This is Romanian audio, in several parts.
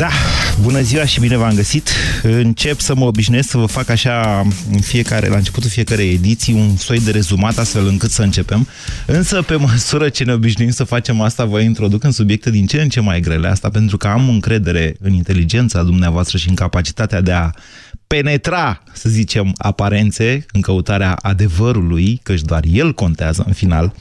Da, bună ziua și bine v-am găsit. Încep să mă obișnuiesc să vă fac așa în fiecare, la începutul fiecare ediții un soi de rezumat astfel încât să începem. Însă pe măsură ce ne obișnuim să facem asta, vă introduc în subiecte din ce în ce mai grele. Asta pentru că am încredere în inteligența dumneavoastră și în capacitatea de a penetra, să zicem, aparențe în căutarea adevărului, căci doar el contează în final.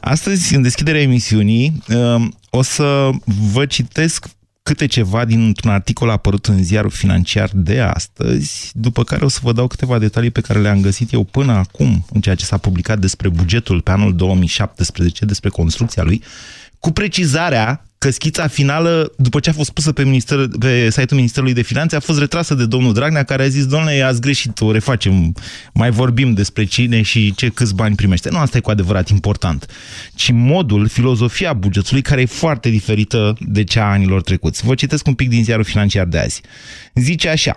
Astăzi, în deschiderea emisiunii, um, o să vă citesc câte ceva dintr-un articol apărut în ziarul financiar de astăzi, după care o să vă dau câteva detalii pe care le-am găsit eu până acum în ceea ce s-a publicat despre bugetul pe anul 2017, despre construcția lui, cu precizarea că schița finală, după ce a fost pusă pe, minister, pe site-ul Ministerului de Finanțe, a fost retrasă de domnul Dragnea, care a zis, domnule, ați greșit, o refacem, mai vorbim despre cine și ce câți bani primește. Nu, asta e cu adevărat important, ci modul, filozofia bugetului, care e foarte diferită de cea a anilor trecuți. Vă citesc un pic din ziarul financiar de azi. Zice așa,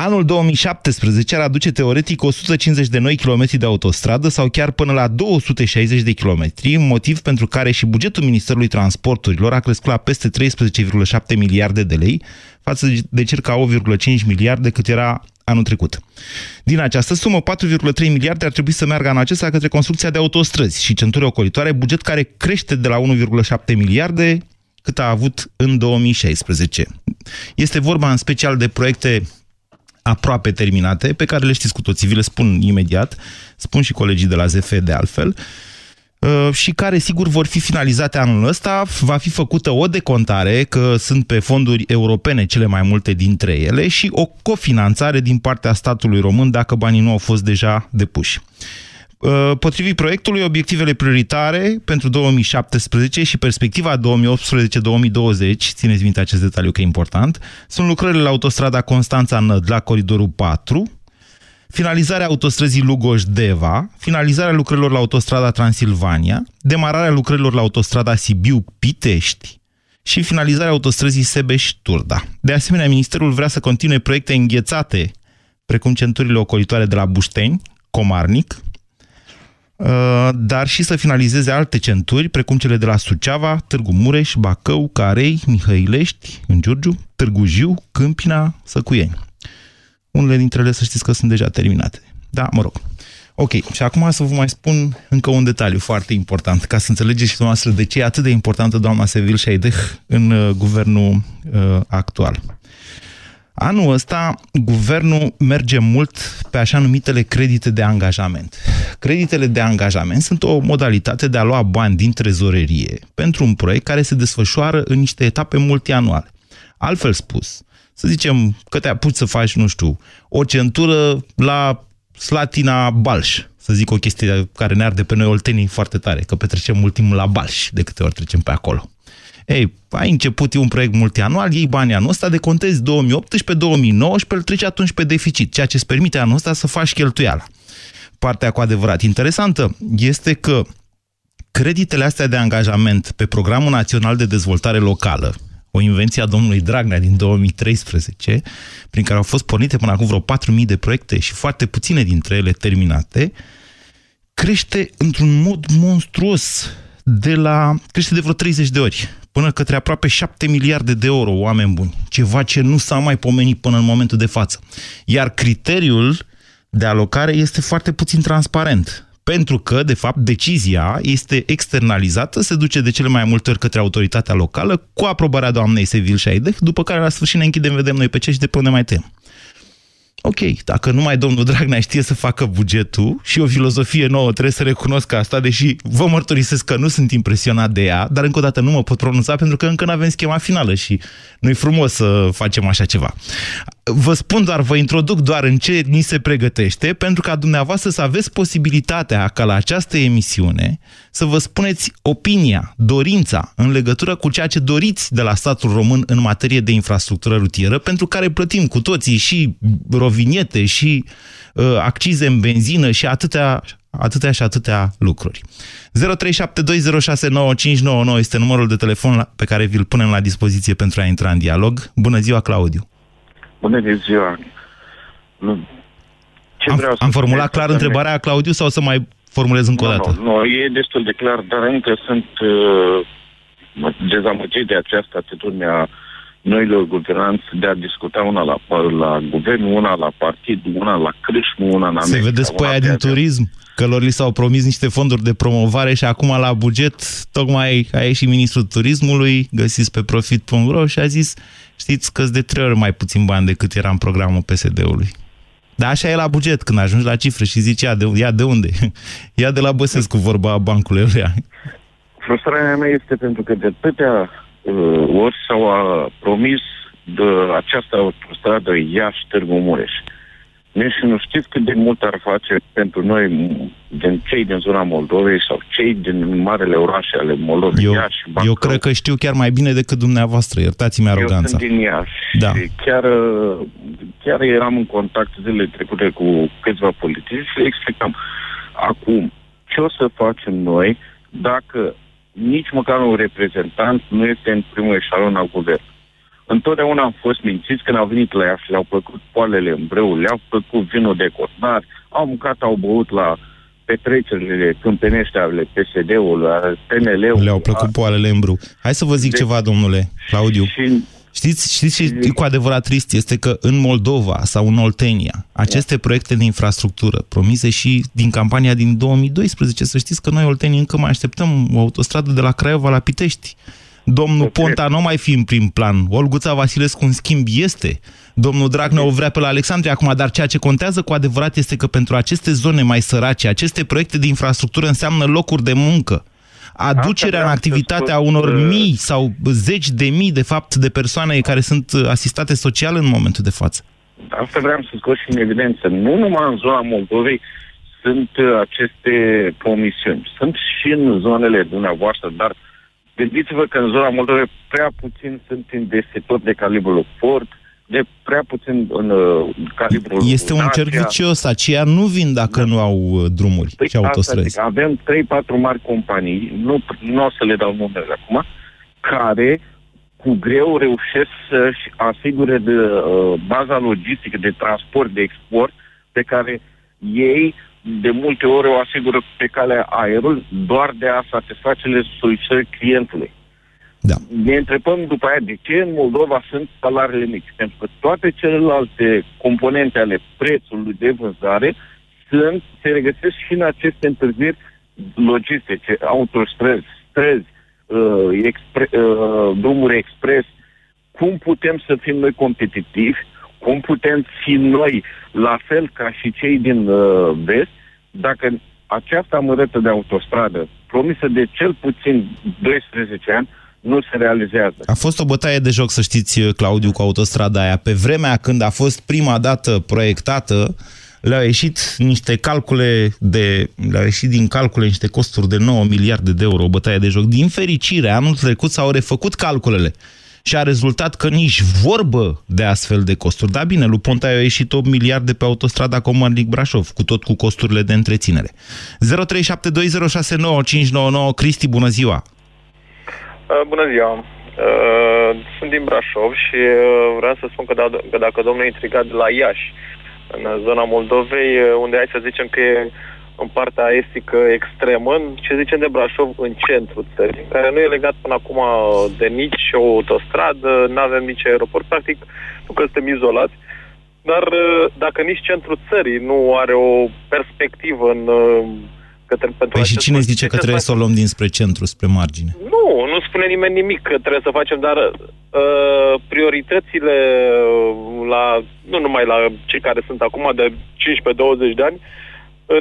Anul 2017 ar aduce teoretic 150 de noi kilometri de autostradă sau chiar până la 260 de kilometri, motiv pentru care și bugetul Ministerului Transporturilor a crescut la peste 13,7 miliarde de lei, față de circa 8,5 miliarde cât era anul trecut. Din această sumă, 4,3 miliarde ar trebui să meargă în acesta către construcția de autostrăzi și centuri ocolitoare, buget care crește de la 1,7 miliarde cât a avut în 2016. Este vorba în special de proiecte aproape terminate, pe care le știți cu toții, vi le spun imediat, spun și colegii de la ZF de altfel, uh, și care sigur vor fi finalizate anul ăsta. Va fi făcută o decontare, că sunt pe fonduri europene cele mai multe dintre ele, și o cofinanțare din partea statului român dacă banii nu au fost deja depuși. Uh, potrivit proiectului, obiectivele prioritare pentru 2017 și perspectiva 2018-2020, țineți minte acest detaliu că e important, sunt lucrările la autostrada Constanța-Năd la coridorul 4, finalizarea autostrăzii Lugoj-Deva, finalizarea lucrărilor la autostrada Transilvania, demararea lucrărilor la autostrada Sibiu-Pitești și finalizarea autostrăzii Sebeș-Turda. De asemenea, Ministerul vrea să continue proiecte înghețate, precum centurile ocolitoare de la Bușteni, Comarnic, Uh, dar și să finalizeze alte centuri, precum cele de la Suceava, Târgu Mureș, Bacău, Carei, Mihăilești, în Giurgiu, Târgu Jiu, Câmpina, Săcuieni. Unele dintre ele să știți că sunt deja terminate. Da, mă rog. Ok, și acum să vă mai spun încă un detaliu foarte important, ca să înțelegeți și dumneavoastră de ce e atât de importantă doamna Sevil Șaideh în uh, guvernul uh, actual. Anul ăsta, guvernul merge mult pe așa numitele credite de angajament. Creditele de angajament sunt o modalitate de a lua bani din trezorerie pentru un proiect care se desfășoară în niște etape multianuale. Altfel spus, să zicem că te apuci să faci, nu știu, o centură la Slatina Balș, să zic o chestie care ne arde pe noi oltenii foarte tare, că petrecem mult timp la Balș de câte ori trecem pe acolo. Ei, ai început un proiect multianual, iei banii anul ăsta, decontezi 2018-2019, îl treci atunci pe deficit, ceea ce îți permite anul ăsta să faci cheltuiala. Partea cu adevărat interesantă este că creditele astea de angajament pe Programul Național de Dezvoltare Locală, o invenție a domnului Dragnea din 2013, prin care au fost pornite până acum vreo 4.000 de proiecte și foarte puține dintre ele terminate, crește într-un mod monstruos de la, crește de vreo 30 de ori până către aproape 7 miliarde de euro, oameni buni. Ceva ce nu s-a mai pomenit până în momentul de față. Iar criteriul de alocare este foarte puțin transparent. Pentru că, de fapt, decizia este externalizată, se duce de cele mai multe ori către autoritatea locală, cu aprobarea doamnei Sevil Șaideh, după care la sfârșit ne închidem, vedem noi pe ce și de pe unde mai tem. Ok, dacă numai domnul Dragnea știe să facă bugetul și o filozofie nouă, trebuie să recunosc asta, deși vă mărturisesc că nu sunt impresionat de ea, dar încă o dată nu mă pot pronunța pentru că încă nu avem schema finală și nu-i frumos să facem așa ceva. Vă spun doar, vă introduc doar în ce ni se pregătește, pentru ca dumneavoastră să aveți posibilitatea ca la această emisiune să vă spuneți opinia, dorința în legătură cu ceea ce doriți de la statul român în materie de infrastructură rutieră, pentru care plătim cu toții și roviniete și uh, accize în benzină și atâtea, atâtea și atâtea lucruri. 0372069599 este numărul de telefon pe care vi-l punem la dispoziție pentru a intra în dialog. Bună ziua, Claudiu! Bună ziua! Nu, Ce am, vreau să am formulat spun clar este că întrebarea, Claudiu, sau să mai formulez încă o Nu, dată? nu, nu, e destul de clar, dar încă sunt uh, dezamăgit de această atitudine a noilor guvernanți de a discuta una la, la guvern, una la partid, una la crâșmă, una în Se America. vedeți pe una aia pe din alta. turism? Că lor li s-au promis niște fonduri de promovare și acum la buget tocmai a ieșit ministrul turismului, găsiți pe profit.ro și a zis știți că de trei ori mai puțin bani decât era în programul PSD-ului. Dar așa e la buget, când ajungi la cifre și zici, ia de, ia de unde? Ia de la Băsescu vorba a bancului ăluia. Frustrarea mea este pentru că de atâtea uh, ori s-au uh, promis de această autostradă Iași-Târgu Mureș. Nici nu știți cât de mult ar face pentru noi, m, din cei din zona Moldovei sau cei din marele orașe ale Moldovei, Eu, Iași, Bacău. eu cred că știu chiar mai bine decât dumneavoastră, iertați-mi Eu aroganța. sunt din Iași Da. și chiar, uh, chiar eram în contact zilele trecute cu câțiva politici și le explicam. Acum, ce o să facem noi dacă nici măcar un reprezentant nu este în primul eșalon al guvernului? Întotdeauna am fost mințiți când au venit la Iași, le-au plăcut poalele în brâu, le-au plăcut vinul de cotnar, au mâncat, au băut la petrecerile câmpenești ale PSD-ului, ale PNL-ului. Le-au plăcut poalele în bru. Hai să vă zic Deci- ceva, domnule Claudiu. Și Știți, știți ce e cu adevărat trist? Este că în Moldova sau în Oltenia, aceste proiecte de infrastructură promise și din campania din 2012, să știți că noi oltenii încă mai așteptăm o autostradă de la Craiova la Pitești. Domnul Ok. Ponta nu mai fi în prim plan. Olguța Vasilescu, în schimb, este. Domnul Dragnea o vrea pe la Alexandria acum, dar ceea ce contează cu adevărat este că pentru aceste zone mai sărace, aceste proiecte de infrastructură înseamnă locuri de muncă. Aducerea în vreau să activitatea spun, unor uh, mii sau zeci de mii, de fapt, de persoane care sunt uh, asistate social în momentul de față. Asta vreau să scot și în evidență. Nu numai în zona Moldovei sunt uh, aceste promisiuni. Sunt și în zonele dumneavoastră, dar gândiți-vă că în zona Moldovei prea puțin sunt investitori de calibrul Ford, de prea puțin în uh, calibrul Este un cerc Dacia. vicios. Aceia nu vin dacă nu au uh, drumuri Păi și asta autostrăzi. zic, avem 3-4 mari companii, nu, nu o să le dau numele acum, care cu greu reușesc să-și asigure de uh, baza logistică de transport, de export, pe care ei de multe ori o asigură pe calea aerul doar de a satisface solicitări clientului. Da. Ne întrebăm după aia de ce în Moldova sunt salariile mici. Pentru că toate celelalte componente ale prețului de vânzare sunt, se regăsesc și în aceste întârzieri logistice, autostrăzi, străzi, uh, expre, uh, drumuri expres. Cum putem să fim noi competitivi? Cum putem fi noi la fel ca și cei din uh, vest dacă această amărâtă de autostradă, promisă de cel puțin 12 ani, nu se realizează. A fost o bătaie de joc, să știți, Claudiu, cu autostrada aia. Pe vremea când a fost prima dată proiectată, le-au ieșit niște calcule de, le-au ieșit din calcule niște costuri de 9 miliarde de euro, o bătaie de joc. Din fericire, anul trecut s-au refăcut calculele și a rezultat că nici vorbă de astfel de costuri. Da, bine, lui Ponta a ieșit 8 miliarde pe autostrada Comarnic-Brașov, cu tot cu costurile de întreținere. 0372069599 Cristi, bună ziua! Uh, Bună ziua! Uh, Sunt din Brașov și uh, vreau să spun că, da, că dacă domnul e intrigat de la Iași, în zona Moldovei, uh, unde hai să zicem că e în partea estică extremă, în ce zicem de Brașov, în centru țării, care nu e legat până acum de nici o autostradă, nu avem nici aeroport, practic nu că suntem izolați, dar uh, dacă nici centrul țării nu are o perspectivă în uh, către, pentru Păi și acest cine proiect, zice de că ce trebuie să să o luăm dinspre centru, spre margine? nu, nu spune nimeni nimic că trebuie să facem, dar uh, prioritățile uh, la, nu numai la cei care sunt acum de 15-20 de ani, uh,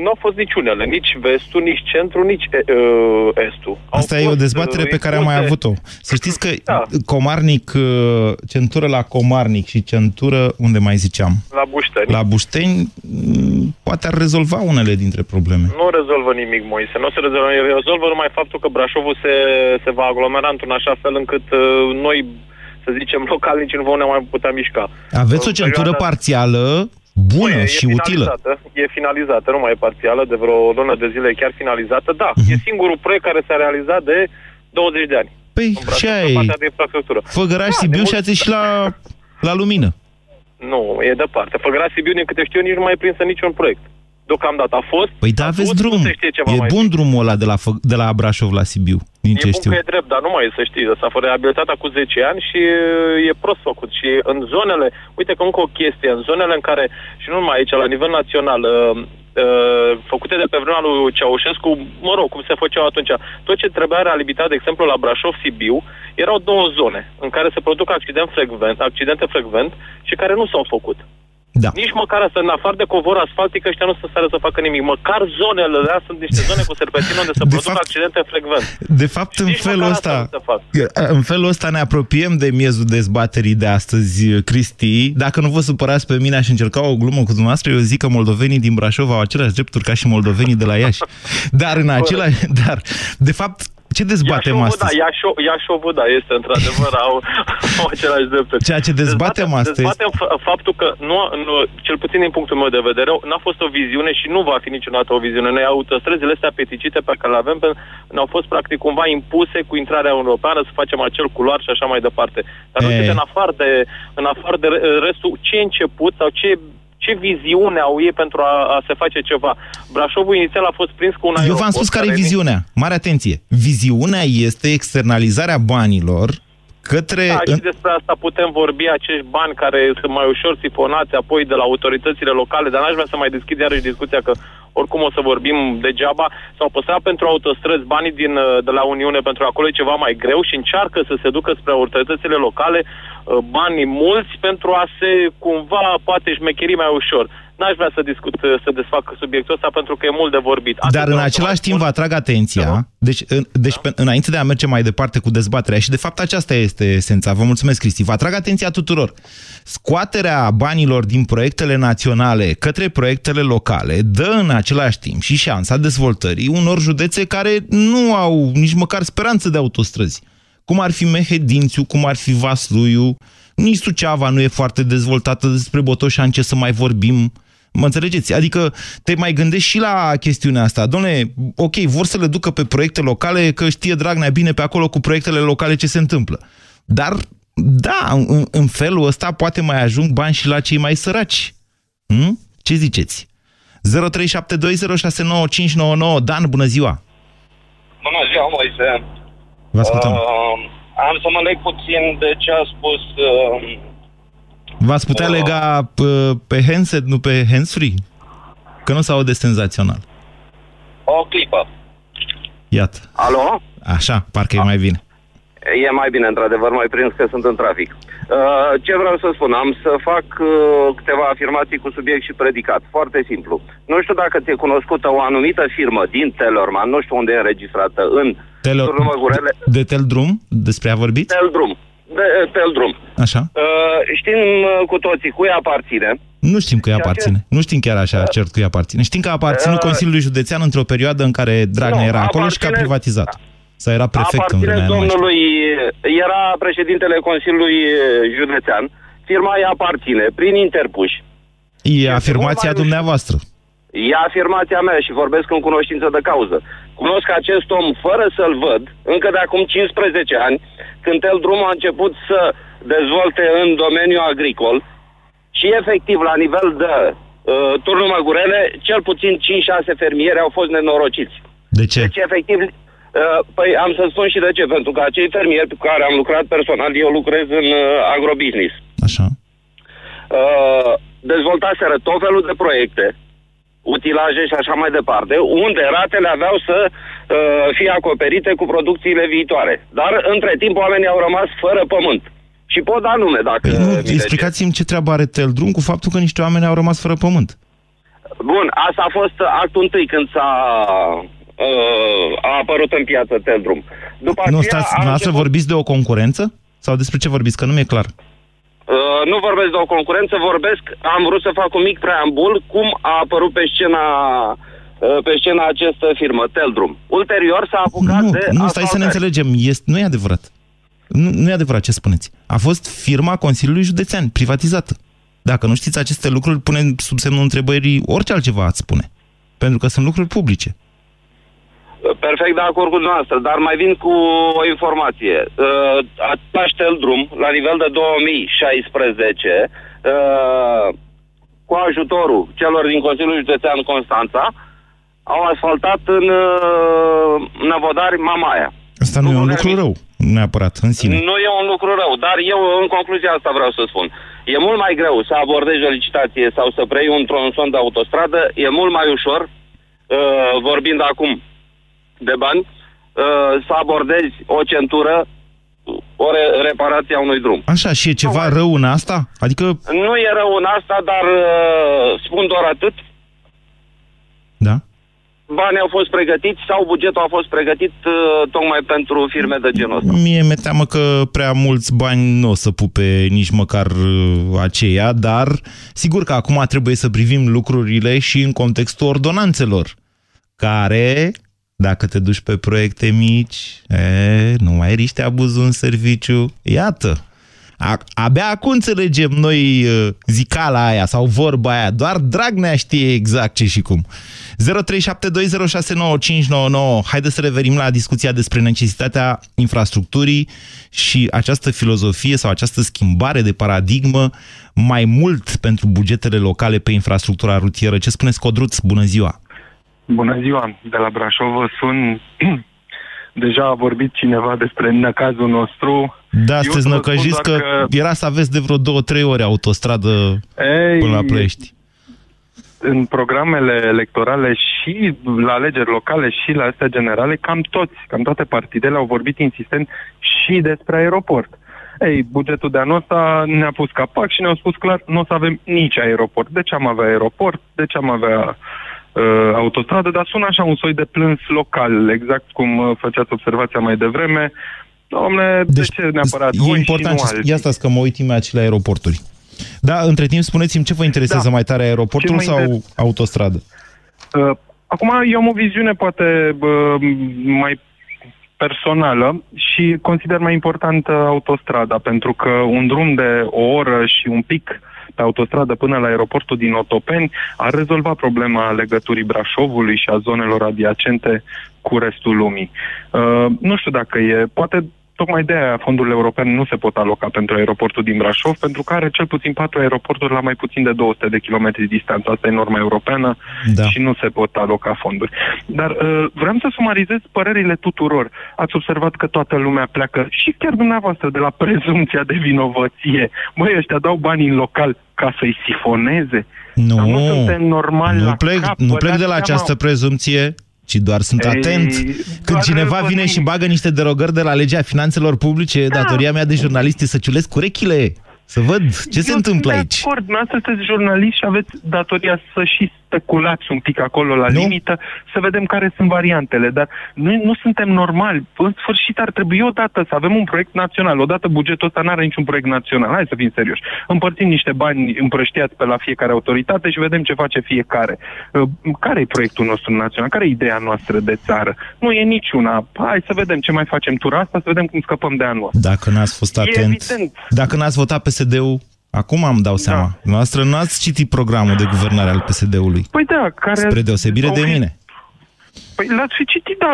nu au fost niciunele, nici vestul, nici centru, nici uh, estul. Au Asta e o fost, dezbatere uh, pe care am mai impuse- avut-o. Să știți că Da. Comarnic, uh, centură la Comarnic și centură, unde mai ziceam? La Bușteni. La Bușteni, m, poate ar rezolva unele dintre probleme. Nu rezolvă nimic, Moise. Nu se rezolvă. Rezolvă numai faptul că Brașovul se, se va aglomera într-un așa fel încât uh, noi, să zicem, localnici nu vom ne mai putea mișca. Aveți o În centură perioada- parțială, bună Nu, e, și e utilă. finalizată, E finalizată, nu mai e parțială, de vreo lună de zile e chiar finalizată. Da, Mhm. e singurul proiect care s-a realizat de 20 de ani. Păi În Brașov, și pe aia e. partea de infrastructură. Făgăraș, Da, Sibiu de și mult- ați ieșit la, la lumină. Nu, e departe. Făgăraș Sibiu, din câte știu, nici nu mai e prinsă niciun proiect. Deocamdată a fost. Păi da, a aveți fost, drum. Nu se știe ceva E mai bun bine. drumul ăla de la, Fă- de la Brașov la Sibiu, din ce e bun știu. că e drept, dar nu mai e să știi. S-a fost reabilitat cu 10 ani și e, e prost făcut. Și în zonele, uite că încă o chestie, în zonele în care, și nu numai aici, la nivel național, uh, uh, făcute de pe vremea lui Ceaușescu, mă rog, cum se făceau atunci, tot ce trebuia reabilitat, de exemplu, la Brașov-Sibiu, erau două zone în care se produc accident frecvent, accidente frecvent și care nu s-au făcut. Da. Nici măcar asta, în afară de covor asfaltic, ăștia nu se stare să facă nimic. Măcar zonele alea sunt niște zone cu serpentină unde se De produc fapt- accidente frecvent. De fapt, în nici felul măcar ăsta, asta nu se fac. în felul ăsta ne apropiem de miezul dezbaterii de astăzi, Cristi. Dacă nu vă supărați pe mine, aș încerca o glumă cu dumneavoastră. Eu zic că moldovenii din Brașov au aceleași drepturi ca și moldovenii de la Iași. Dar în același... Dar, de fapt, ce dezbatem Iașovul, astăzi? Da, Iașo, Iașovul, da, este într-adevăr, au, au același drepturi. Ceea ce dezbatem astăzi- Dezbatem f- faptul că, nu, nu, cel puțin din punctul meu de vedere, n-a fost o viziune și nu va fi niciodată o viziune. Noi autostrăzile astea peticite pe care le avem pe, ne-au fost practic cumva impuse cu intrarea europeană să facem acel culoar și așa mai departe. Dar nu E. știu, în afară de, în afară de re- restul, ce început sau ce ce viziune au ei pentru a, a se face ceva. Brașovul inițial a fost prins cu un Eu aeroport v-am spus care e care- viziunea. Mare atenție. Viziunea este externalizarea banilor către... Da, și despre asta putem vorbi, acești bani care sunt mai ușor sifonați apoi de la autoritățile locale, dar n-aș vrea să mai deschid iarăși discuția că oricum o să vorbim degeaba, s-au păstrat pentru autostrăzi banii din, uh, de la Uniune pentru acolo e ceva mai greu și încearcă să se ducă spre autoritățile locale uh, banii mulți pentru a se cumva poate șmecheri mai ușor. N-aș vrea să discut, uh, să desfac subiectul ăsta pentru că e mult de vorbit. Atât Dar în vreau să același mai timp vă spun. atrag atenția, Da. deci, în, deci pe, înainte de a merge mai departe cu dezbaterea, și de fapt aceasta este esența, vă mulțumesc Cristi, vă atrag atenția tuturor. Scoaterea banilor din proiectele naționale către proiectele locale dă în același timp și șansa dezvoltării unor județe care nu au nici măcar speranță de autostrăzi. Cum ar fi Mehedințiu, cum ar fi Vasluiu, nici Suceava nu e foarte dezvoltată, despre Botoșani ce să mai vorbim. Mă înțelegeți? Adică te mai gândești și la chestiunea asta. Dom'le, ok, vor să le ducă pe proiecte locale, că știe Dragnea bine pe acolo cu proiectele locale ce se întâmplă. Dar, da, în, în felul ăsta poate mai ajung bani și la cei mai săraci. Hm? Ce ziceți? 0372069599 Dan, bună ziua! Bună ziua, Moise. Vă ascultăm. Uh, Uh, am să mă leg puțin de ce a spus... Uh, V-ați putea uh. lega pe, pe handset, nu pe handsfree? Că nu s-aude senzațional. o clipă. Iată. Alo? Așa, parcă e mai bine. E mai bine, într-adevăr, mai prins că sunt în trafic. Uh, ce vreau să spun? Am să fac uh, câteva afirmații cu subiect și predicat. Foarte simplu. Nu știu dacă ți-e cunoscută o anumită firmă din Telorman, nu știu unde e înregistrată, în Tele- Turnul Măgurele, De Teldrum? Despre a vorbit? Teldrum. De, Teldrum. Așa. Uh, știm uh, cu toții cui aparține. Nu știm că îi Ceea ce- aparține. Nu știm chiar așa cert că îi aparține. Știm că a aparținut Uh, Consiliului Județean într-o perioadă în care Dragnea nu, era acolo și că a aparține- privatizat. Sau era prefect în aparține vremea aia, nu mai știu. domnului, era președintele Consiliului eh, Județean, firma îi aparține, prin interpuși. E afirmația mai dumneavoastră. E afirmația mea și vorbesc în cunoștință de cauză. Cunosc acest om fără să-l văd, încă de acum 15 ani, când el drum a început să dezvolte în domeniul agricol și efectiv la nivel de uh, turnul Măgurele, cel puțin 5-6 fermieri au fost nenorociți. De ce? Deci, efectiv, uh, păi am să spun și de ce. Pentru că acei fermieri cu care am lucrat personal, eu lucrez în uh, agrobusiness, Așa. uh, dezvoltaseră tot felul de proiecte, utilaje și așa mai departe, unde ratele aveau să uh, fie acoperite cu producțiile viitoare. Dar, între timp, oamenii au rămas fără pământ. Și pot da nume, dacă... Păi nu, mi le explicați-mi ce treabă are Teldrum cu faptul că niște oameni au rămas fără pământ. cer. Bun, asta a fost actul întâi când s-a... Uh, a apărut în piață Teldrum. După Nu, aceea stați, a dumneavoastră început- vorbiți de o concurență? Sau despre ce vorbiți? Că nu mi-e clar. Uh, nu vorbesc de o concurență, vorbesc, am vrut să fac un mic preambul, cum a apărut pe scena, uh, pe scena această firmă, Teldrum. Ulterior s-a apucat Nu, de nu, stai să ne asfaltări. înțelegem. Este, nu e adevărat. Nu, nu e adevărat ce spuneți. A fost firma Consiliului Județean, privatizată. Dacă nu știți aceste lucruri, punem sub semnul întrebării orice altceva ați spune. Pentru că sunt lucruri publice. Perfect de acord cu dumneavoastră, dar mai vin cu o informație. Uh, Același Teldrum, la nivel de 2016, uh, cu ajutorul celor din Consiliul Județean Constanța, au asfaltat în uh, Năvodari Mamaia. Asta nu e un lucru rău, neapărat, în sine. Nu e un lucru rău, dar eu în concluzia asta vreau să spun. E mult mai greu să abordezi o licitație sau să preiei un tronson de autostradă, e mult mai ușor, uh, vorbind acum de bani, uh, să abordezi o centură, o re- reparație a unui drum. Așa, și e ceva rău în asta? Adică, Nu e rău în asta, dar uh, spun doar atât, da? banii au fost pregătiți sau bugetul a fost pregătit uh, tocmai pentru firme de genul ăsta. Mie mi-e teamă că prea mulți bani nu o să pupe nici măcar uh, aceia, dar sigur că acum trebuie să privim lucrurile și în contextul ordonanțelor, care, dacă te duci pe proiecte mici, e, nu mai riște abuzul în serviciu. Iată, a, abia acum înțelegem noi uh, zicala aia sau vorba aia. Doar Dragnea știe exact ce și cum. 0372069599. Haideți să revenim la discuția despre necesitatea infrastructurii și această filozofie sau această schimbare de paradigmă mai mult pentru bugetele locale pe infrastructura rutieră. Ce spuneți, Codruț? Bună ziua! Bună ziua, de la Brașov vă sun. Deja a vorbit cineva despre năcazul nostru. Da, Eu sunteți să vă năcăjiți spun că doar era să aveți de vreo două, trei ore autostradă Ei, până la Ploiești. în programele electorale și la alegeri locale și la astea generale, cam toți, cam toate partidele au vorbit insistent și despre aeroport. Ei, bugetul de anul ăsta ne-a pus capac și ne-au spus clar, nu o să avem nici aeroport. De ce am avea aeroport? De ce am avea uh, autostradă? Dar sună așa un soi de plâns local, exact cum uh, făceați observația mai devreme. Domnule, de ce neapărat Deci, e voi important și nu ce- alții? Ia stați că mă uit imediat la aeroporturi. Da, între timp spuneți-mi ce vă interesează Da. mai tare, aeroportul Ce mă sau inter- autostradă? Uh, Acum eu am o viziune poate bă, mai personală și consider mai importantă autostrada, pentru că un drum de o oră și un pic pe autostradă până la aeroportul din Otopeni ar rezolva problema legăturii Brașovului și a zonelor adiacente cu restul lumii. Uh, nu știu dacă e, poate tocmai de aia fondurile europene nu se pot aloca pentru aeroportul din Brașov, pentru că are cel puțin patru aeroporturi la mai puțin de 200 de kilometri distanță. Asta e norma europeană Da. și nu se pot aloca fonduri. Dar uh, vreau să sumarizez părerile tuturor. Ați observat că toată lumea pleacă și chiar dumneavoastră de la prezumția de vinovăție. Băi, ăștia dau bani în local ca să-i sifoneze. Nu, Dar nu suntem normali nu la plec, cap, nu vă plec dați de la seama? această prezumție, ci doar sunt Ei, atent. Când doar cineva vă vine nimic. și bagă niște derogări de la legea finanțelor publice, datoria mea de jurnalist e să ciulesc urechile, să văd ce se Eu întâmplă sunt aici. De acord, dumneavoastră sunteți jurnalist și aveți datoria să și speculați un pic acolo la Nu. limită, să vedem care sunt variantele. Dar noi nu suntem normali. În sfârșit ar trebui odată să avem un proiect național. Odată bugetul ăsta nu are niciun proiect național. Hai să fim serioși. Împărțim niște bani împrăștiați pe la fiecare autoritate și vedem ce face fiecare. Uh, Care e proiectul nostru național? Care e ideea noastră de țară? Nu e niciuna. Hai să vedem ce mai facem tura asta, să vedem cum scăpăm de anul ăsta. Dacă n-ați fost E atent, evident. dacă n-ați votat PSD-ul, acum am dau seama. Da. Noastră n-ați citit programul de guvernare al PSD-ului, Păi da, care... spre deosebire au de fi- mine. Păi l-ați fi citit, da.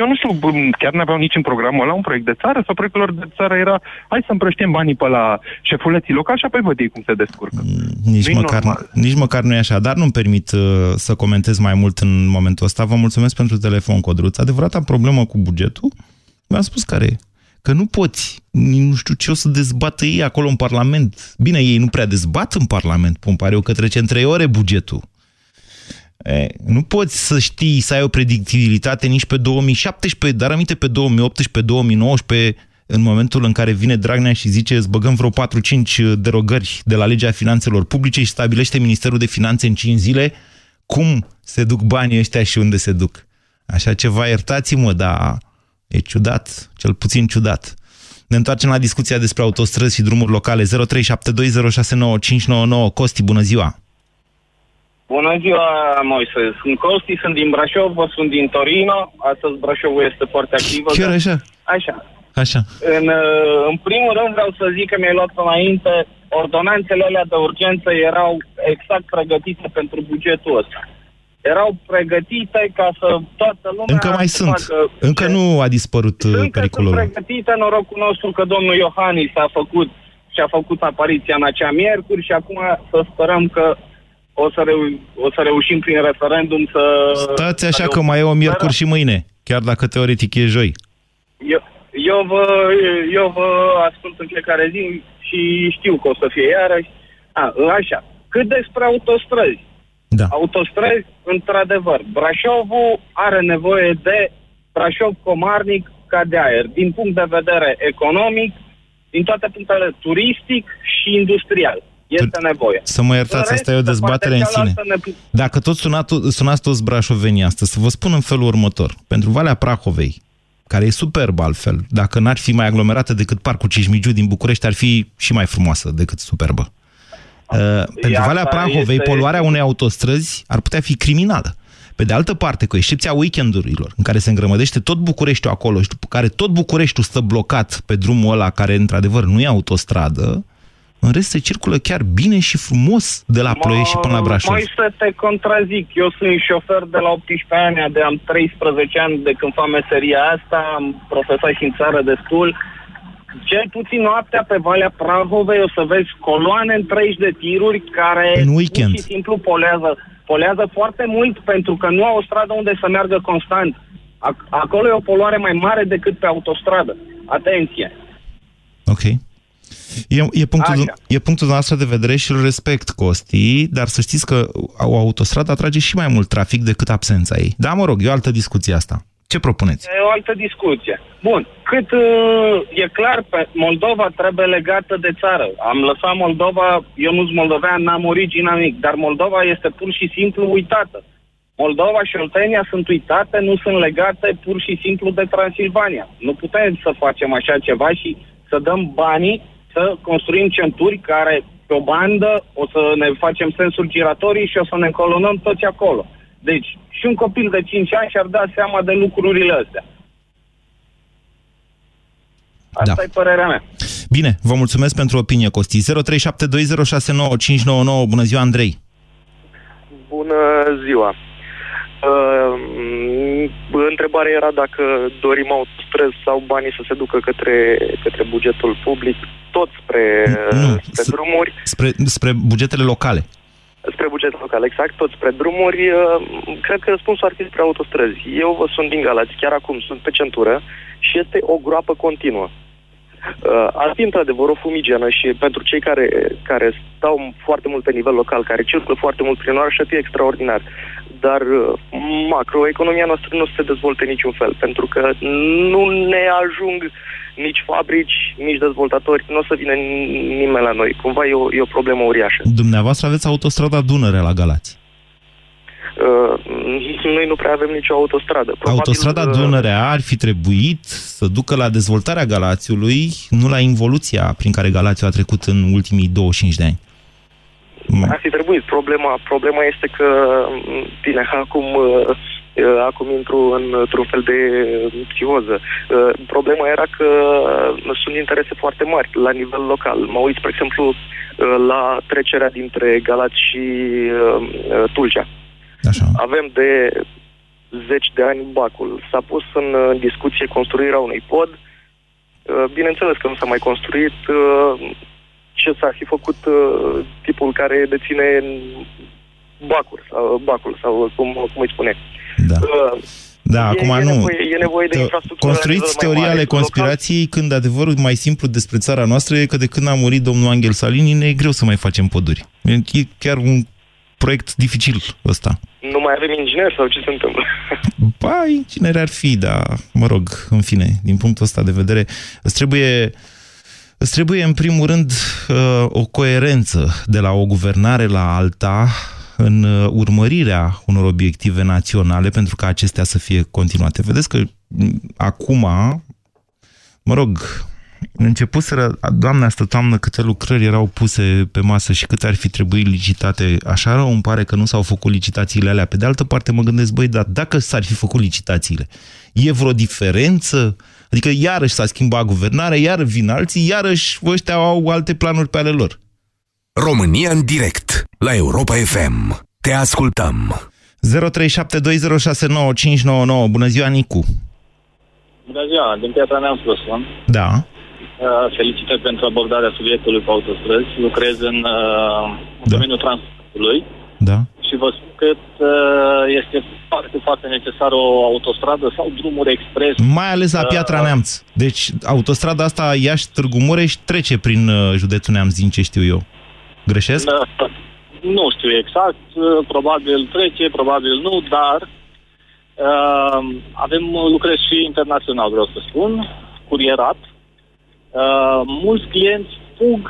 Eu nu știu, bă, chiar n-aveau nici în programul ăla un proiect de țară sau proiectul lor de țară era hai să împrăștiem banii pe la șefuleții locali și apoi văd ei cum se descurcă. Nici Nu-i măcar, normal. nici măcar nu e așa, dar nu-mi permit uh, să comentez mai mult în momentul ăsta. Vă mulțumesc pentru telefon, Codruț. Adevărata problemă cu bugetul, mi-am spus care e. Că nu poți, nu știu ce o să dezbată ei acolo în Parlament. Bine, ei nu prea dezbat în Parlament, pun pare eu că trece în trei ore bugetul. E, nu poți să știi, să ai o predictibilitate nici pe 2017, dar aminte pe 2018-2019, în momentul în care vine Dragnea și zice îți băgăm vreo 4-5 derogări de la legea finanțelor publice și stabilește Ministerul de Finanțe în 5 zile, cum se duc banii ăștia și unde se duc. Așa ceva, iertați-mă, dar e ciudat, cel puțin ciudat. Ne întoarcem la discuția despre autostrăzi și drumuri locale. 0372069599. Costi, bună ziua! Bună ziua, Moise. Sunt Costi, sunt din Brașov, vă sunt din Torino. Astăzi Brașovul este foarte activă. Chiar așa? Așa. Așa. În, uh, în primul rând vreau să zic că mi-ai luat înainte, ordonanțele alea de urgență erau exact pregătite pentru bugetul ăsta. Erau pregătite ca să toată lumea... Încă mai să sunt. facă Încă ce- nu a dispărut uh, Încă sunt pericolul. pregătite, norocul nostru că domnul Iohannis a făcut și-a făcut apariția în acea miercuri și acum să sperăm că o să, reu- o să reușim prin referendum să... Stați așa să că mai e o miercuri și mâine, chiar dacă teoretic e joi. Eu, eu, vă, eu vă ascult în fiecare zi și știu că o să fie iarăși. A, așa. Cât despre autostrăzi. Da. Autostrăzi, într-adevăr, Brașovul are nevoie de Brașov-Comarnic ca de aer, din punct de vedere economic, din toate punctele turistic și industrial. Este nevoie. Să mă iertați, În asta e o rest, dezbatere de în partea sine. cealaltă Ne... Dacă tot sunat, sunați toți brașovenii astăzi, să vă spun în felul următor. Pentru Valea Prahovei, care e superbă altfel, dacă n-ar fi mai aglomerată decât Parcul Cismigiu din București, ar fi și mai frumoasă decât superbă. Uh, pentru asta Valea Prahovei, este- poluarea unei autostrăzi ar putea fi criminală. Pe de altă parte, cu excepția weekendurilor, în care se îngrămădește tot Bucureștiul acolo și după care tot Bucureștiul stă blocat pe drumul ăla care, într-adevăr, nu e autostradă, în rest se circulă chiar bine și frumos de la Ploiești și până la Brașov. Mai să te contrazic. Eu sunt șofer de la 18 ani, de am 13 ani de când fac meseria asta, am profesat și în țară destul. Cel puțin noaptea pe Valea Prahovei o să vezi coloane întregi de tiruri care În weekend. pur și simplu polează, polează foarte mult pentru că nu au o stradă unde să meargă constant. Ac- Acolo e o poluare mai mare decât pe autostradă. Atenție! Ok. E, e, punctul, Așa. e punctul noastră de vedere și îl respect, Costi, dar să știți că o autostradă atrage și mai mult trafic decât absența ei. Da, mă rog, e o altă discuție asta. Ce propuneți? E o altă discuție. Bun, cât uh, e clar, pe Moldova trebuie legată de țară. Am lăsat Moldova, eu nu sunt moldovean, n-am origine nimic, dar Moldova este pur și simplu uitată. Moldova și Oltenia sunt uitate, nu sunt legate pur și simplu de Transilvania. Nu putem să facem așa ceva și să dăm banii să construim centuri care pe o bandă o să ne facem sensuri giratorii și o să ne colonăm toți acolo. Deci, și un copil de 5 ani și-ar da seama de lucrurile astea. Asta Da. e părerea mea. Bine, vă mulțumesc pentru opinie, Costi. 0372069599. Bună ziua, Andrei. Bună ziua! Uh, întrebarea era dacă dorim autostrăzi sau banii să se ducă către, către bugetul public, tot spre, Nu, spre s- drumuri, Spre, spre bugetele locale. Spre bugetul local, exact, tot spre drumuri. Uh, cred că răspunsul ar fi spre autostrăzi. Eu vă sunt din Galați, chiar acum sunt pe centură și este o groapă continuă. Uh, ar fi într-adevăr o fumigenă și pentru cei care, care stau foarte mult pe nivel local, care circulă foarte mult prin oraș, ar fi extraordinar. Dar uh, macroeconomia noastră nu se dezvoltă în niciun fel, pentru că nu ne ajung nici fabrici, nici dezvoltatori, nu o să vină nimeni la noi. Cumva e o, e o problemă uriașă. Dumneavoastră aveți autostrada Dunăre la Galați. Uh, noi nu prea avem nicio autostradă. Autostrada uh, Dunăre ar fi trebuit să ducă la dezvoltarea Galațiului, nu la involuția prin care Galațiul a trecut în ultimii 25 de ani. Mm. Ar fi trebuit. Problema, problema este că, m, bine, acum, uh, uh, acum intru în- într-un fel de psihoză. Uh, Problema era că sunt interese foarte mari la nivel local. Mă uit, spre exemplu, uh, la trecerea dintre Galați și uh, uh, Tulcea. Așa. Avem de zeci de ani bacul. S-a pus în uh, discuție construirea unui pod. Uh, Bineînțeles că nu s-a mai construit. uh, Ce s-ar fi făcut uh, tipul care deține bacul sau, bacul, sau cum, cum îi spune. Da. Uh, Da, e, acum e nu. Nevoie, e nevoie de Te- infrastructură. la Construiți nivel mai teoria mare. ale Local- conspirației când adevărul mai simplu despre țara noastră e că de când a murit domnul Angel Salini ne e greu să mai facem poduri. E chiar un proiect dificil ăsta. Nu mai avem ingineri sau ce se întâmplă? Ba, ingineri ar fi, dar, mă rog, în fine, din punctul ăsta de vedere, îți trebuie, îți trebuie în primul rând uh, o coerență de la o guvernare la alta în uh, urmărirea unor obiective naționale pentru ca acestea să fie continuate. Vedeți că m, acum, mă rog, începuseră, doamne, asta toamnă câte lucrări erau puse pe masă și câte ar fi trebuit licitate. Așa rău îmi pare că nu s-au făcut licitațiile alea. Pe de altă parte mă gândesc, băi, dar dacă s-ar fi făcut licitațiile, e vreo diferență? Adică iarăși s-a schimbat guvernarea, iar vin alții, iarăși ăștia au alte planuri pe ale lor. România în direct la Europa FM. Te ascultăm. 0372069599. Bună ziua, Nicu! Bună ziua, din Piatra Neamț vă sun. Da. Uh, felicitări pentru abordarea subiectului pe autostrăzi. Lucrez în, uh, în Da. domeniul transportului Da? și vă spun că uh, este foarte, foarte necesară o autostradă sau drumuri expres. Mai ales la Piatra Uh, Neamț. Deci autostrada asta Iași-Târgu Mureș trece prin uh, județul Neamț, din ce știu eu. Greșesc? Uh, Nu știu exact, uh, probabil trece, probabil nu, dar uh, avem lucrez și internațional, vreau să spun, curierat. Uh, mulți clienți fug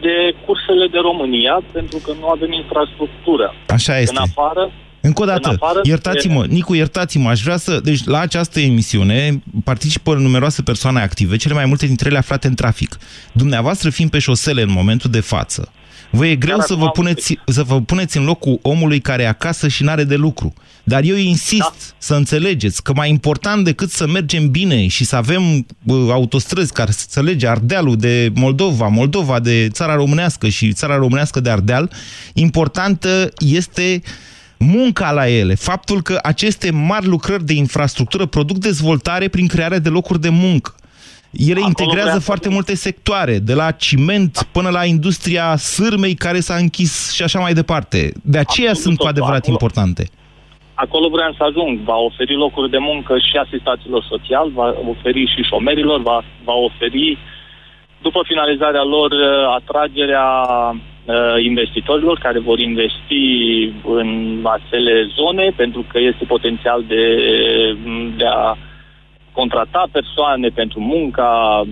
de cursele de România pentru că nu avem infrastructură. Așa este. În afară, Încă o dată, În afară iertați-mă, Nicu, iertați-mă, aș vrea să... Deci la această emisiune participă numeroase persoane active, cele mai multe dintre ele aflate în trafic. Dumneavoastră fiind pe șosele în momentul de față, vă e greu Dar să acum vă, am puneți, să vă puneți în locul omului care e acasă și n-are de lucru. Dar eu insist Da. să înțelegeți că mai important decât să mergem bine și să avem bă, autostrăzi care să lege Ardealul de Moldova, Moldova de țara românească și țara românească de Ardeal, importantă este munca la ele, faptul că aceste mari lucrări de infrastructură produc dezvoltare prin crearea de locuri de muncă. Ele Acolo integrează vreau- foarte multe sectoare, de la ciment până la industria sârmei care s-a închis și așa mai departe. De aceea Absolut sunt cu tot, adevărat acolo. importante. acolo vreau să ajung. Va oferi locuri de muncă și asistaților sociali, va oferi și șomerilor, va, va oferi, după finalizarea lor, uh, atragerea uh, investitorilor care vor investi în acele zone, pentru că este potențial de, de a contrata persoane pentru munca,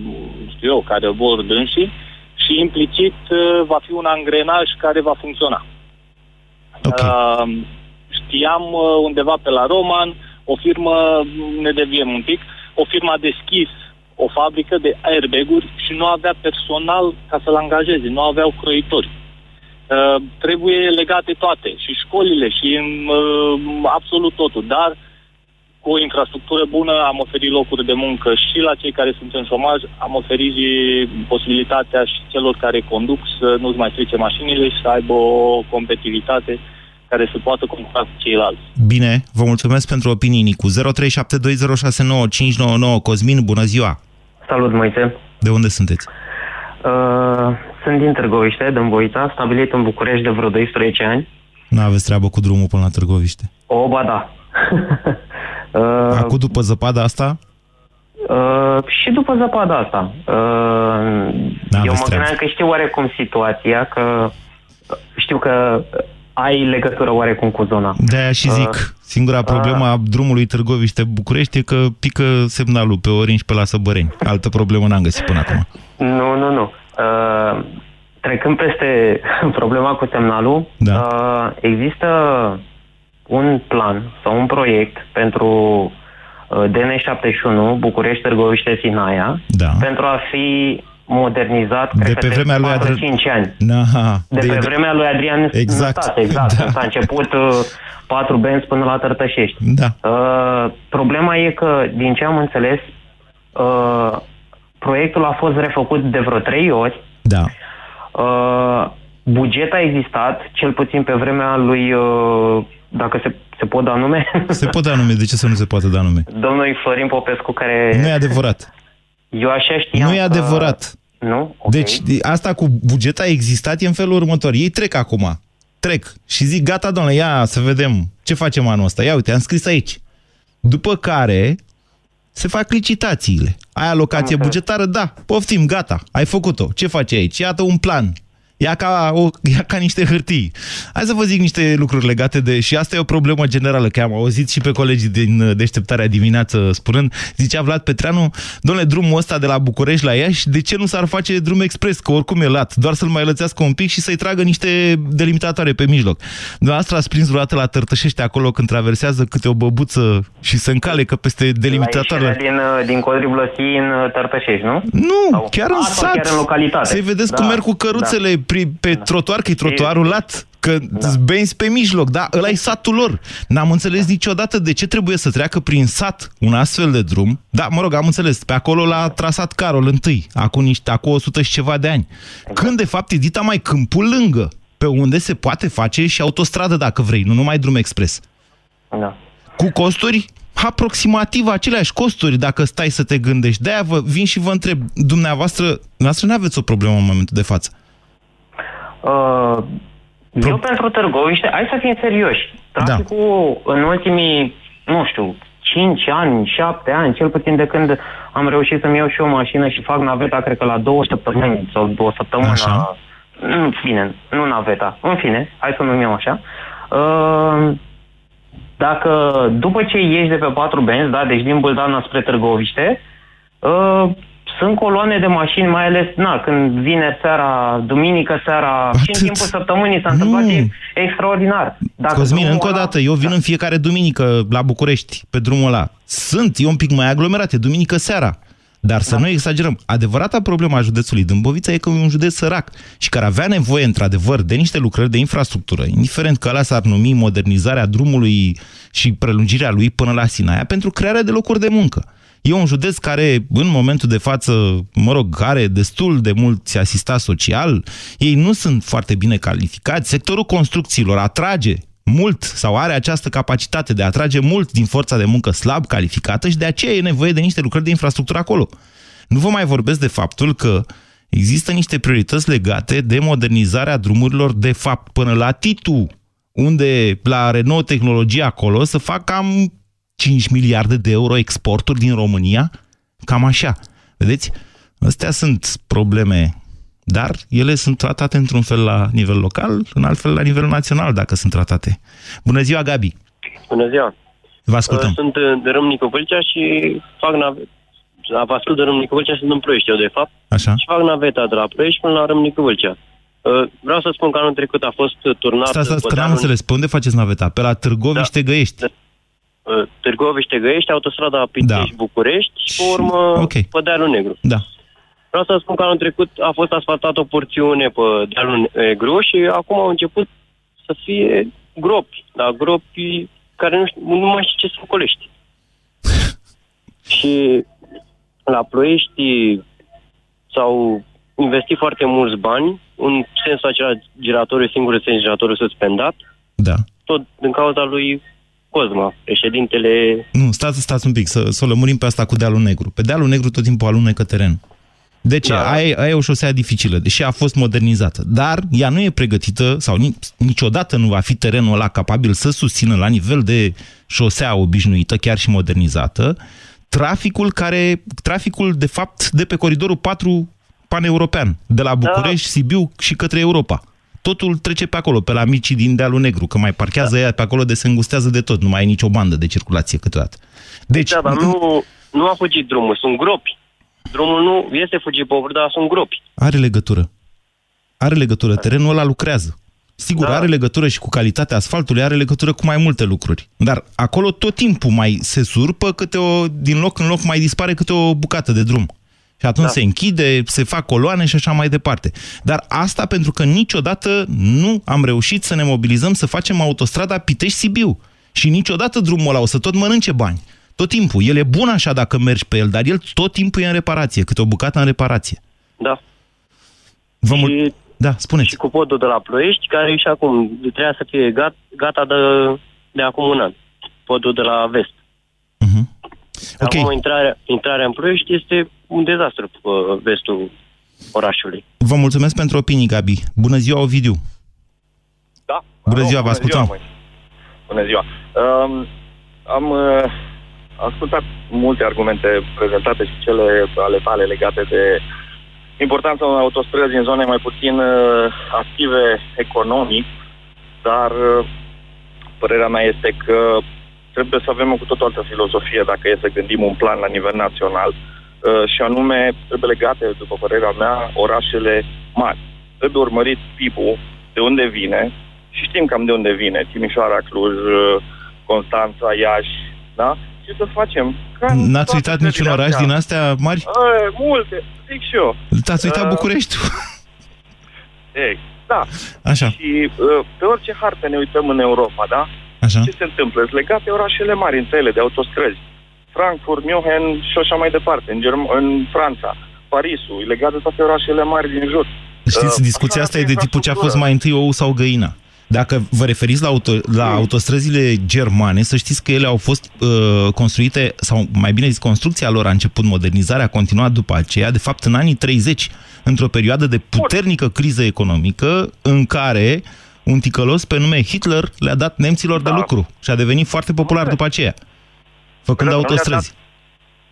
știu eu, care vor dânsii și implicit uh, va fi un angrenaj care va funcționa. Ok. Uh, știam uh, undeva pe la Roman, o firmă, ne deviem un pic, o firmă a deschis o fabrică de airbag-uri și nu avea personal ca să-l angajeze, nu aveau croitori. Uh, trebuie legate toate, și școlile, și uh, absolut totul, dar cu o infrastructură bună am oferit locuri de muncă și la cei care sunt în șomaj, am oferit și posibilitatea și celor care conduc să nu-ți mai strice mașinile și să aibă o competitivitate care să poată concura cu ceilalți. Bine, vă mulțumesc pentru opinii, Nicu. 0372069599 Cosmin, bună ziua! Salut, Moise. De unde sunteți? Uh, sunt din Târgoviște, Dâmboița, stabilit în București de vreo 12 ani. Nu aveți treabă cu drumul până la Târgoviște. O, ba da. uh, Acum, după zăpada asta, uh, și după zăpada asta. Uh, N-aveți eu mă treabă. gândeam că știu oarecum situația, că știu că ai legătură oarecum cu zona. de-aia și Uh, zic, singura problemă a drumului Târgoviște-București e că pică semnalul pe Orinș și pe la Săbăreni. Altă problemă n-am găsit până acum. Nu, nu, nu. Uh, trecând peste problema cu semnalul, Da. uh, există un plan sau un proiect pentru uh, DN71 București-Târgoviște-Sinaia Da. pentru a fi modernizat, De cred pe că vremea lui de Adrian- 5 ani. Na, De, pe vremea lui Adrian Exact. Năstase, exact. Da. Da. S-a început uh, patru benzi până la Tărtășești. Da. Uh, problema e că, din ce am înțeles, uh, proiectul a fost refăcut de vreo trei ori. Da. Uh, buget a existat, cel puțin pe vremea lui, uh, dacă se, se pot da nume, Se pot da nume, de ce să nu se poate da nume? domnului Florin Popescu, care Nu e adevărat. eu așa știam Nu e că- adevărat. Nu? Ok. Deci asta cu buget a existat e în felul următor. Ei trec acum. Trec. Și zic, gata, domnule, ia să vedem ce facem anul ăsta. Ia uite, am scris aici. După care se fac licitațiile. Ai alocație Am înțeles. bugetară? Da. Poftim, gata. Ai făcut-o. Ce faci aici? Iată un plan. Ia ca, o, ia ca niște hârtii. Hai să vă zic niște lucruri legate de... Și asta e o problemă generală, că am auzit și pe colegii din uh, deșteptarea dimineață spunând, zicea Vlad Petreanu, domnule, drumul ăsta de la București la Iași, de ce nu s-ar face drum expres, că oricum e lat, doar să-l mai lățească un pic și să-i tragă niște delimitatoare pe mijloc. Dumneavoastră ați prins vreodată la Tărtășești acolo când traversează câte o băbuță și se încalecă peste La delimitatoarele? ieșirea din, uh, din Codri Blăsii în uh, Tărtășești, nu? Nu, Sau- chiar A, în sau sat. chiar în localitate. Să-i vedeți Da, cum merg cu căruțele da. Pe, pe trotuar, că e trotuarul lat, că da. benzi pe mijloc, da, ăla e satul lor. N-am înțeles niciodată de ce trebuie să treacă prin sat un astfel de drum. Da, mă rog, am înțeles, pe acolo l-a trasat Carol întâi, acum, niște, acum 100 și ceva de ani. Când, de fapt, e dita mai câmpul lângă, pe unde se poate face și autostradă, dacă vrei, nu numai drum expres. Da. Cu costuri aproximativ aceleași costuri dacă stai să te gândești. De-aia vă vin și vă întreb, dumneavoastră, dumneavoastră nu aveți o problemă în momentul de față. Uh, eu pentru Târgoviște, hai să fim serioși. Traficul da. în ultimii, nu știu, 5 ani, 7 ani, cel puțin de când am reușit să-mi iau și o mașină și fac naveta, cred că la două săptămâni sau două săptămâni. Așa. În fine, nu naveta. În fine, hai să numim așa. Uh, dacă după ce ieși de pe patru benzi, da, deci din Bâldana spre Târgoviște, uh, sunt coloane de mașini, mai ales na, când vine seara, duminică seara, Atât. și în timpul săptămânii s-a întâmplat e extraordinar. Dacă Cosmin, încă o dată, eu vin da. în fiecare duminică la București, pe drumul ăla. Sunt, e un pic mai aglomerat, e duminică seara. Dar să da. nu exagerăm. Adevărata problema a județului Dâmbovița e că e un județ sărac și care avea nevoie, într-adevăr, de niște lucrări de infrastructură, indiferent că ăla s-ar numi modernizarea drumului și prelungirea lui până la Sinaia, pentru crearea de locuri de muncă. E un județ care, în momentul de față, mă rog, are destul de mulți asistați social, ei nu sunt foarte bine calificați, sectorul construcțiilor atrage mult sau are această capacitate de a atrage mult din forța de muncă slab calificată și de aceea e nevoie de niște lucrări de infrastructură acolo. Nu vă mai vorbesc de faptul că există niște priorități legate de modernizarea drumurilor, de fapt, până la Titu, unde la Renault Tehnologie acolo să fac cam 5 miliarde de euro exporturi din România, cam așa. Vedeți? Astea sunt probleme dar ele sunt tratate într-un fel la nivel local, în alt fel la nivel național, dacă sunt tratate. Bună ziua, Gabi! Bună ziua! Vă ascultăm. Uh, sunt de Râmnică Vâlcea și fac nave... Vă ascult de Râmnică Vâlcea și sunt în Ploiești, eu, de fapt. Așa. Și fac naveta de la Ploiești până la Râmnică Vâlcea. Uh, vreau să spun că anul trecut a fost turnat... Stați, stați, că n-am înțeles. Pe unde faceți naveta? Pe la Târgoviște-Găiești? Da. Uh, Târgoviște-Găiești, autostrada Pitești-București da. și pe urmă okay. pe Dealul Negru. Da. Vreau să spun că anul trecut a fost asfaltată o porțiune pe dealul negru și acum au început să fie gropi, dar gropi care nu, știu, nu mai știu ce să ocolești. și la Ploiești s-au investit foarte mulți bani, în sensul acela giratoriu, singurul sens giratoriu suspendat, da. tot din cauza lui Cosma, președintele... Nu, stați, stați un pic, să, să lămurim pe asta cu dealul negru. Pe dealul negru tot timpul alunecă teren. De ce? Da. Aia, aia e o șosea dificilă, deși a fost modernizată. Dar ea nu e pregătită, sau niciodată nu va fi terenul ăla capabil să susțină la nivel de șosea obișnuită, chiar și modernizată, traficul care, traficul de fapt de pe coridorul 4 paneuropean, de la da. București, da. Sibiu și către Europa. Totul trece pe acolo, pe la micii din dealul negru, că mai parchează da. ea pe acolo de se îngustează de tot, nu mai e nicio bandă de circulație câteodată. Deci, da, dar nu, nu a fugit drumul, sunt gropi. Drumul nu este Fugipopur, dar sunt gropi. Are legătură. Are legătură. Terenul ăla lucrează. Sigur, da. are legătură și cu calitatea asfaltului, are legătură cu mai multe lucruri. Dar acolo tot timpul mai se surpă câte o, din loc în loc mai dispare câte o bucată de drum. Și atunci da. se închide, se fac coloane și așa mai departe. Dar asta pentru că niciodată nu am reușit să ne mobilizăm să facem autostrada Pitești-Sibiu. Și niciodată drumul ăla o să tot mănânce bani. Tot timpul. El e bun așa dacă mergi pe el, dar el tot timpul e în reparație, câte o bucată în reparație. Da. Vă mul... Da, spuneți. Și cu podul de la Ploiești, care și acum trebuia să fie gata, gata de, de acum un an. Podul de la vest. Uh-huh. Okay. Acum intrarea, intrarea în Ploiești este un dezastru pe vestul orașului. Vă mulțumesc pentru opinii, Gabi. Bună ziua, Ovidiu. Da. Bună ziua, vă ascultăm. Ziua, bună ziua. Um, am uh, ascultat multe argumente prezentate și cele ale tale legate de importanța unei autostrăzi în zone mai puțin uh, active economic, dar uh, părerea mea este că trebuie să avem o cu totul altă filozofie dacă e să gândim un plan la nivel național uh, și anume trebuie legate, după părerea mea, orașele mari. Trebuie urmărit PIB-ul, de unde vine, și știm cam de unde vine, Timișoara, Cluj, Constanța, Iași, da? ce să facem? N-ați uitat niciun oraș astea. din astea mari? A, multe, zic și eu. Ați uitat uh, București? Ei, da. Așa. Și uh, pe orice hartă ne uităm în Europa, da? Așa. Ce se întâmplă? Sunt legate orașele mari între ele, de autostrăzi. Frankfurt, München și așa mai departe, în, Germ- în Franța. Parisul, e legat de toate orașele mari din jur. Știți, uh, discuția asta e de tipul ce a fost mai întâi ou sau găina. Dacă vă referiți la, auto, la mm. autostrăzile germane, să știți că ele au fost uh, construite, sau mai bine zis, construcția lor a început, modernizarea a continuat după aceea, de fapt în anii 30, într-o perioadă de puternică criză economică, în care un ticălos pe nume Hitler le-a dat nemților da. de lucru și a devenit foarte popular după aceea, făcând Cred autostrăzi.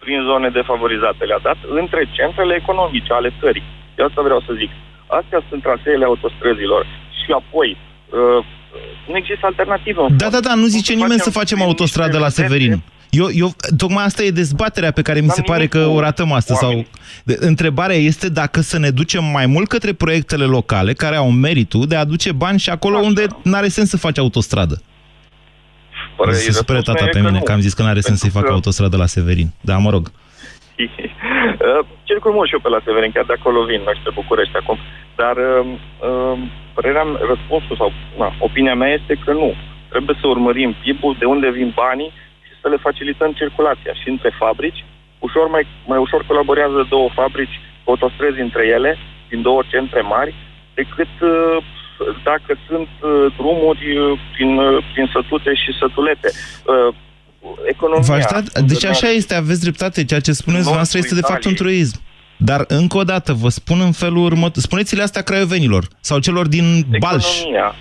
Prin zone defavorizate le-a dat între centrele economice ale țării. De asta vreau să zic. Astea sunt traseele autostrăzilor. Și apoi, uh, nu există alternativă. Da, da, da, nu zice nimeni să facem autostradă la Severin. Eu, eu, tocmai asta e dezbaterea pe care mi se pare că o ratăm astăzi. Sau, de, întrebarea este dacă să ne ducem mai mult către proiectele locale, care au meritul de a aduce bani și acolo Așa. unde nu are sens să faci autostradă. Păi, se supere tata pe mine că, că am zis că nu are sens să-i facă că... autostradă la Severin. Da, mă rog. Circul mult și eu pe la Severin, chiar de acolo vin, noi pe București acum. Dar uh, uh, părerea, răspunsul sau na, opinia mea este că nu. Trebuie să urmărim PIB-ul, de unde vin banii și să le facilităm circulația și între fabrici. Ușor mai, mai ușor colaborează două fabrici, autostrăzi între ele, din două centre mari, decât uh, dacă sunt uh, drumuri uh, prin, uh, prin sătute și sătulete. Uh, economia... Da, deci așa este, aveți dreptate, ceea ce spuneți noastră este de fapt un truism. Dar încă o dată vă spun în felul următor, spuneți-le astea craiovenilor sau celor din Economia.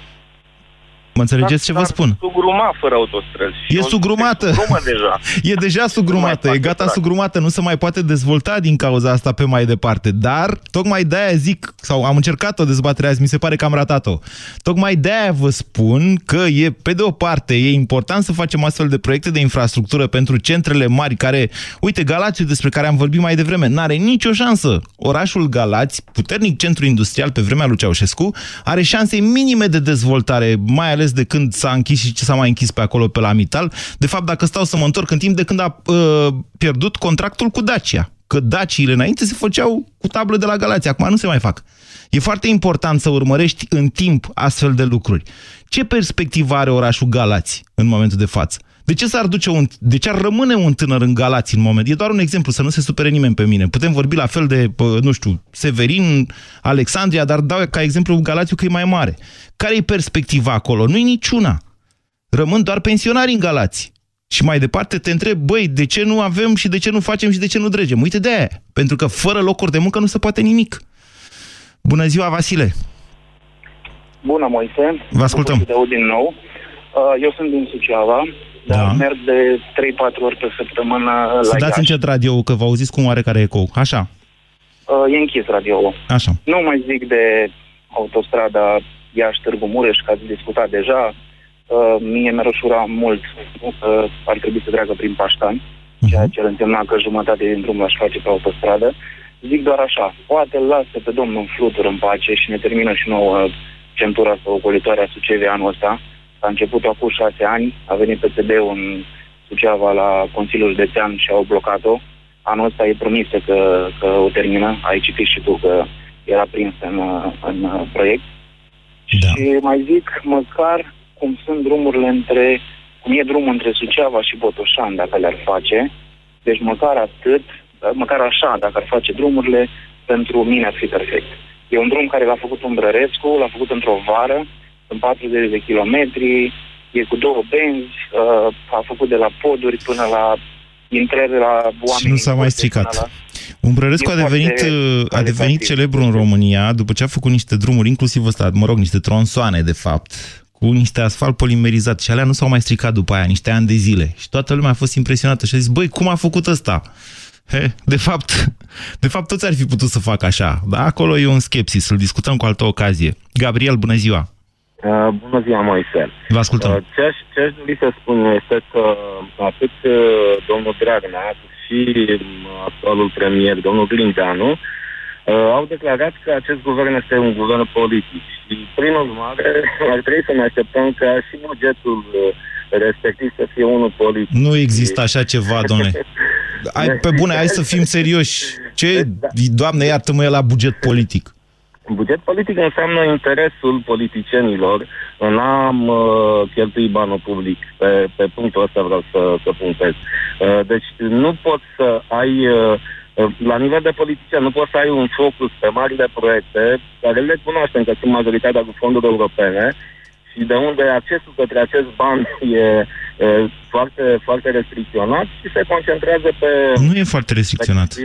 Balș. Mă înțelegeți ce vă spun? sugruma fără autostrăzi. E sugrumată. deja. e deja sugrumată, e gata trac. sugrumată, nu se mai poate dezvolta din cauza asta pe mai departe. Dar, tocmai de-aia zic, sau am încercat o dezbatere azi, mi se pare că am ratat-o. Tocmai de-aia vă spun că e, pe de o parte, e important să facem astfel de proiecte de infrastructură pentru centrele mari care, uite, Galațiu, despre care am vorbit mai devreme, n-are nicio șansă. Orașul Galați, puternic centru industrial pe vremea lui Ceaușescu, are șanse minime de dezvoltare, mai ales de când s-a închis și ce s-a mai închis pe acolo pe la Mital. De fapt, dacă stau să mă întorc în timp de când a uh, pierdut contractul cu Dacia. Că Daciile înainte se făceau cu tablă de la Galați, acum nu se mai fac. E foarte important să urmărești în timp astfel de lucruri. Ce perspectivă are orașul Galați în momentul de față? De ce s-ar duce un, de ce ar rămâne un tânăr în Galați în moment? E doar un exemplu, să nu se supere nimeni pe mine. Putem vorbi la fel de, nu știu, Severin, Alexandria, dar dau ca exemplu Galațiu că e mai mare. Care e perspectiva acolo? Nu-i niciuna. Rămân doar pensionari în Galați. Și mai departe te întreb, băi, de ce nu avem și de ce nu facem și de ce nu dregem? Uite de aia. Pentru că fără locuri de muncă nu se poate nimic. Bună ziua, Vasile! Bună, Moise! Vă ascultăm! din nou. Uh, eu sunt din Suceava da. merg de 3-4 ori pe săptămână Să la dați încet radio că vă auziți cum oarecare ecou. Așa. Uh, e închis radio Așa. Nu mai zic de autostrada Iași-Târgu Mureș, că ați discutat deja. Uh, mie mi-ar ușura mult că ar trebui să treacă prin Paștani, uh-huh. ceea ce însemna că jumătate din drum l-aș face pe autostradă. Zic doar așa, poate lasă pe domnul Flutur în pace și ne termină și nouă centura sau ocolitoarea Sucevei anul ăsta, a început acum șase ani, a venit PSD-ul în Suceava la Consiliul Județean și au blocat-o. Anul ăsta e promis că, că o termină. Ai citit și tu că era prins în, în proiect. Da. Și mai zic, măcar cum sunt drumurile între, cum e drumul între Suceava și Botoșan, dacă le-ar face, deci măcar atât, măcar așa, dacă ar face drumurile, pentru mine ar fi perfect. E un drum care l-a făcut Umbrărescu, l-a făcut într-o vară, sunt 40 de kilometri, e cu două benzi, uh, a făcut de la poduri până la intrări la oameni. Și nu s-a mai stricat. La... Umbrărescu a devenit, uh, a devenit celebru în România după ce a făcut niște drumuri, inclusiv ăsta, mă rog, niște tronsoane, de fapt, cu niște asfalt polimerizat și alea nu s-au mai stricat după aia, niște ani de zile. Și toată lumea a fost impresionată și a zis, băi, cum a făcut ăsta? He, de fapt, de fapt, toți ar fi putut să facă așa, dar acolo e un skepsis, să-l discutăm cu altă ocazie. Gabriel, bună ziua! Uh, bună ziua, Moise. Vă ascultăm. Uh, ce, aș, ce aș dori să spun este că atât uh, domnul Dragnea, cât și uh, actualul premier, domnul Grindeanu, uh, au declarat că acest guvern este un guvern politic și, prin urmare, ar trebui să ne așteptăm ca și bugetul uh, respectiv să fie unul politic. Nu există așa ceva, domnule. Ai, pe bune, hai să fim serioși. Ce, da. doamne, iartă-mă, e la buget politic? Buget politic înseamnă interesul politicienilor în a uh, cheltui banul public. Pe, pe punctul ăsta vreau să, să punctez. Uh, deci nu poți să ai, uh, la nivel de politician, nu poți să ai un focus pe marile proiecte, care le cunoaștem că sunt majoritatea cu fonduri europene, și de unde accesul către acest bani e, e foarte, foarte restricționat și se concentrează pe... Nu e foarte restricționat. Pe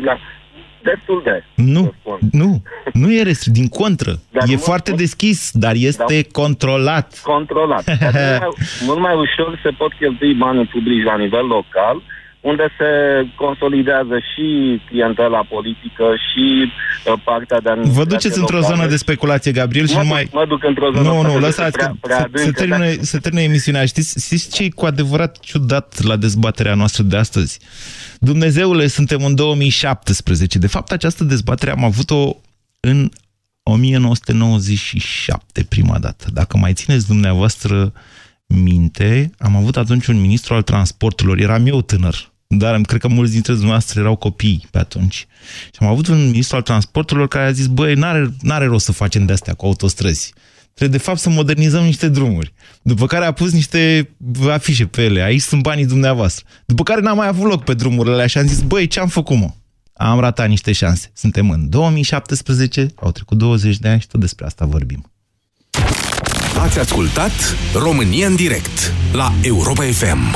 destul de. Nu, nu, nu e restrict, din contră. Dar e foarte nu, deschis, dar este da, controlat. Controlat. mult, mai, mult mai ușor se pot cheltui banii publici la nivel local, unde se consolidează și clientela politică și uh, partea de Vă duceți într-o zonă de speculație, Gabriel, și mă nu mai... Mă duc într-o zonă... Nu, nu, lăsați, prea, prea se, se, termine, se termine emisiunea. Știți, știți ce e cu adevărat ciudat la dezbaterea noastră de astăzi? Dumnezeule, suntem în 2017. De fapt, această dezbatere am avut-o în 1997, prima dată. Dacă mai țineți dumneavoastră minte, am avut atunci un ministru al transporturilor, eram eu tânăr, dar cred că mulți dintre dumneavoastră erau copii pe atunci. Și am avut un ministru al transporturilor care a zis, băi, n-are, n-are rost să facem de-astea cu autostrăzi. Trebuie de fapt să modernizăm niște drumuri. După care a pus niște afișe pe ele. Aici sunt banii dumneavoastră. După care n-am mai avut loc pe drumurile alea și am zis, băi, ce-am făcut, mă? Am ratat niște șanse. Suntem în 2017, au trecut 20 de ani și tot despre asta vorbim. Ați ascultat România în direct la Europa FM.